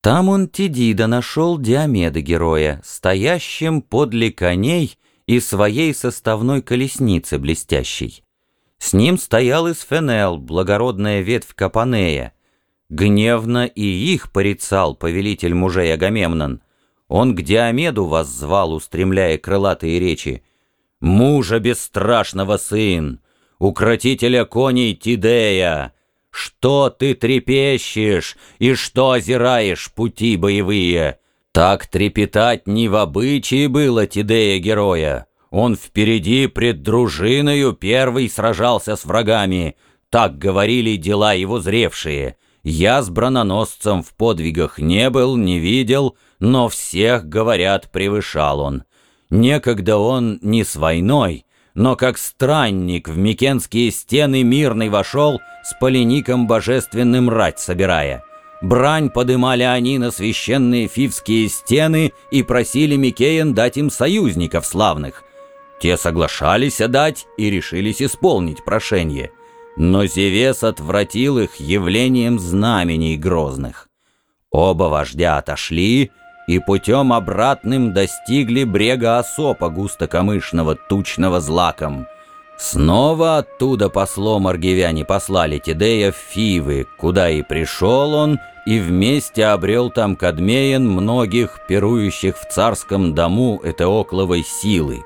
Там он Тидида нашел Диомеда героя, стоящим подле коней и своей составной колесницы блестящей. С ним стоял Исфенел, благородная ветвь Капанея. Гневно и их порицал повелитель мужей Агамемнон. Он к Диомеду воззвал, устремляя крылатые речи. «Мужа бесстрашного сын, укротителя коней Тидея, что ты трепещешь и что озираешь пути боевые? Так трепетать не в обычае было Тидея героя. Он впереди пред дружиною первый сражался с врагами. Так говорили дела его зревшие. Я с брононосцем в подвигах не был, не видел, но всех, говорят, превышал он. Некогда он не с войной, но как странник в Микенские стены мирный вошел, с полеником божественным рать собирая. Брань подымали они на священные фивские стены и просили Микеен дать им союзников славных. Те соглашались дать и решились исполнить прошение. Но Зевес отвратил их явлением знамений грозных. Оба вождя отошли, и путем обратным достигли брега Осопа густокомышного, тучного злаком. Снова оттуда послом аргивяне послали Тидея в Фивы, куда и пришел он, и вместе обрел там Кадмеен многих, пирующих в царском дому Этеокловой силы.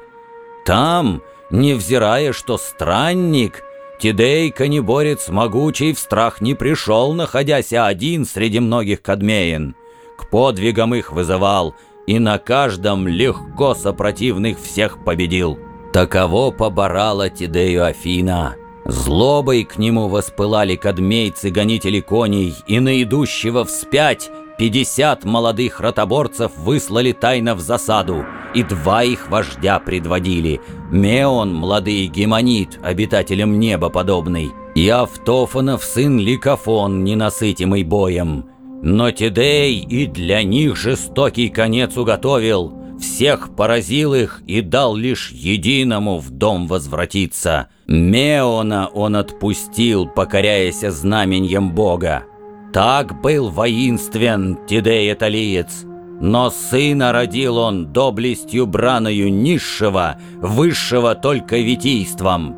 Там, невзирая, что странник, Тидей, конеборец могучий, в страх не пришел, находясь один среди многих Кадмеен к подвигам их вызывал, и на каждом легко сопротивных всех победил. Таково поборала Тидею Афина. Злобой к нему воспылали кадмейцы, гонители коней, и на идущего вспять пятьдесят молодых ротоборцев выслали тайно в засаду, и два их вождя предводили. Меон, младый гемонит, обитателем неба подобный, и Автофонов сын Ликофон, ненасытимый боем. Но Тидей и для них жестокий конец уготовил, всех поразил их и дал лишь единому в дом возвратиться. Меона он отпустил, покоряясь знаменьем Бога. Так был воинствен Тидей Эталиец, но сына родил он доблестью браною низшего, высшего только витийством.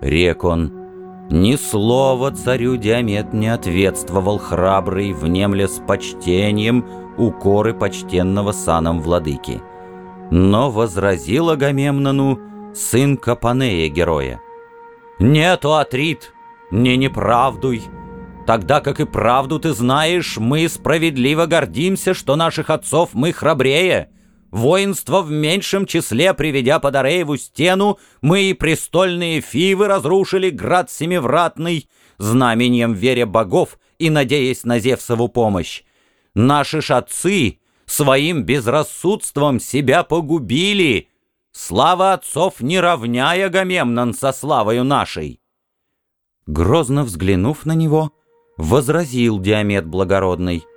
Рек он, ни слова царю Диамет не ответствовал храбрый, внемля с почтением укоры почтенного саном владыки. Но возразил Агамемнону сын Капанея героя. «Нету, Атрит, не неправдуй. Тогда как и правду ты знаешь, мы справедливо гордимся, что наших отцов мы храбрее». Воинство в меньшем числе, приведя под Арееву стену, мы и престольные фивы разрушили град семивратный, знаменем веря богов и надеясь на Зевсову помощь. Наши ж отцы своим безрассудством себя погубили. Слава отцов не равняя Гамемнон со славою нашей. Грозно взглянув на него, возразил Диамет благородный —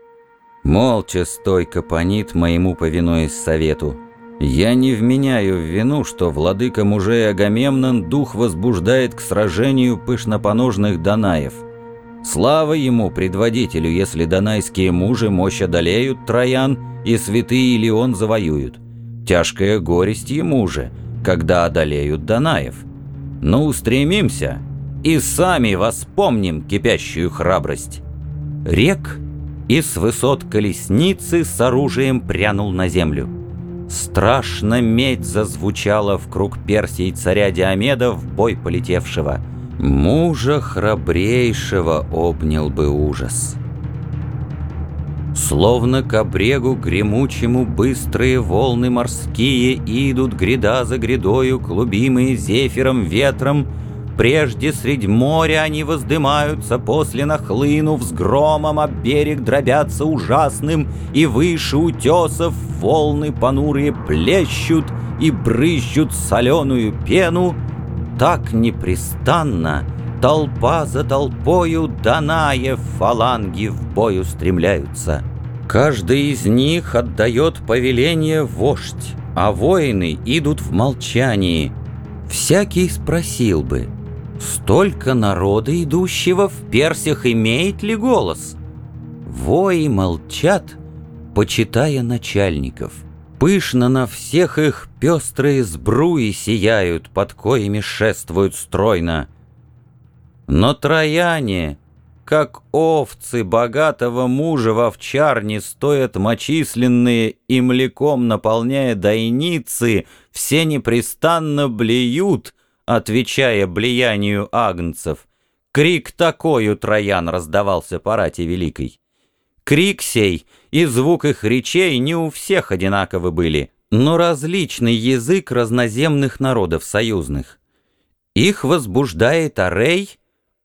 Молча стойко понит моему повинуясь совету. Я не вменяю в вину, что владыка мужей Агамемнон дух возбуждает к сражению пышнопоножных Данаев. Слава ему, предводителю, если донайские мужи мощь одолеют Троян и святые Илион завоюют. Тяжкая горесть ему же, когда одолеют Данаев. Но устремимся и сами воспомним кипящую храбрость. Рек — и с высот колесницы с оружием прянул на землю. Страшно медь зазвучала в круг Персии царя Диомеда в бой полетевшего. Мужа храбрейшего обнял бы ужас. Словно к обрегу гремучему быстрые волны морские Идут гряда за грядою, клубимые зефиром ветром, Прежде средь моря они воздымаются, после нахлынув с громом, об берег дробятся ужасным, и выше утесов волны понурые плещут и брызжут соленую пену, так непрестанно толпа за толпою Данаев фаланги в бой устремляются. Каждый из них отдает повеление вождь, а воины идут в молчании. Всякий спросил бы — Столько народа, идущего в персях, имеет ли голос? Вои молчат, почитая начальников. Пышно на всех их пестрые сбруи сияют, под коими шествуют стройно. Но трояне, как овцы богатого мужа в овчарне стоят мочисленные и млеком наполняя дойницы, все непрестанно блеют, отвечая блиянию агнцев. Крик такой у троян раздавался по рате великой. Крик сей и звук их речей не у всех одинаковы были, но различный язык разноземных народов союзных. Их возбуждает Арей,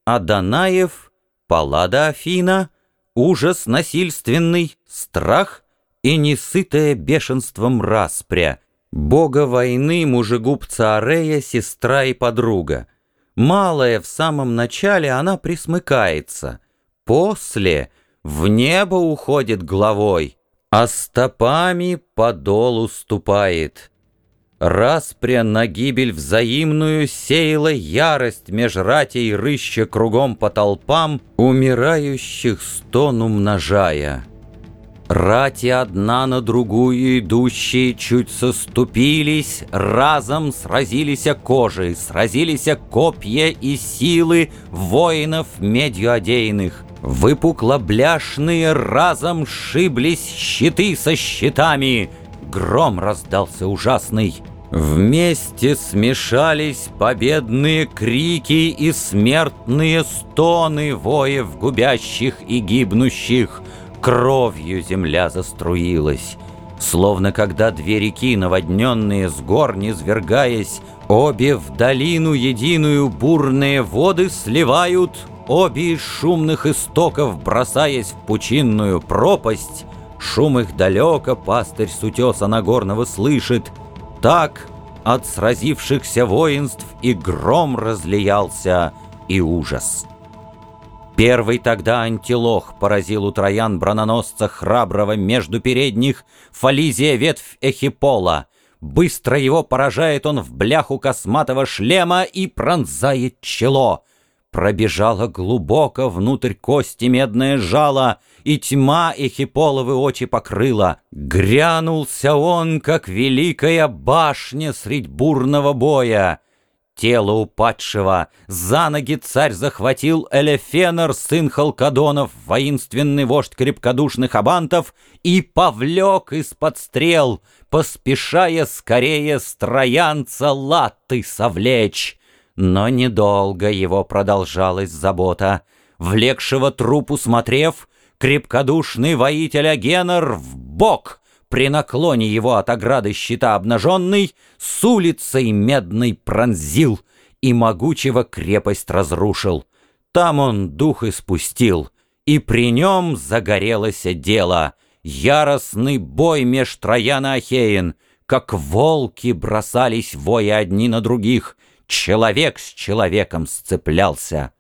Аданаев — Паллада Афина, ужас насильственный, страх и несытое бешенством распря, бога войны мужегубца Арея, сестра и подруга. Малая в самом начале она присмыкается, после в небо уходит головой, а стопами по долу ступает. Распря на гибель взаимную сеяла ярость меж ратей, рыща кругом по толпам, умирающих стон умножая. Рати одна на другую идущие чуть соступились, разом сразились кожи, сразились копья и силы воинов медью одеянных. Выпукло-бляшные разом шиблись щиты со щитами, гром раздался ужасный. Вместе смешались победные крики и смертные стоны воев губящих и гибнущих. Кровью земля заструилась. Словно когда две реки, наводненные с гор, низвергаясь, Обе в долину единую бурные воды сливают, Обе из шумных истоков, бросаясь в пучинную пропасть, Шум их далеко пастырь с утеса Нагорного слышит, так от сразившихся воинств и гром разлиялся, и ужас. Первый тогда антилох поразил у троян брононосца храброго между передних Фализия ветвь Эхипола. Быстро его поражает он в бляху косматого шлема и пронзает чело. Пробежала глубоко внутрь кости медное жало, И тьма Эхиполовы очи покрыла. Грянулся он, как великая башня Средь бурного боя. Тело упадшего за ноги царь захватил Элефенор, сын Халкадонов, воинственный вождь крепкодушных абантов, и повлек из-под стрел, поспешая скорее с троянца латы совлечь. Но недолго его продолжалась забота. Влекшего трупу смотрев, крепкодушный воитель Агенор в бок при наклоне его от ограды щита обнаженный с улицей медной пронзил и могучего крепость разрушил. Там он дух испустил, и при нем загорелось дело. Яростный бой меж Троян и Ахеин, как волки бросались воя одни на других — Человек с человеком сцеплялся.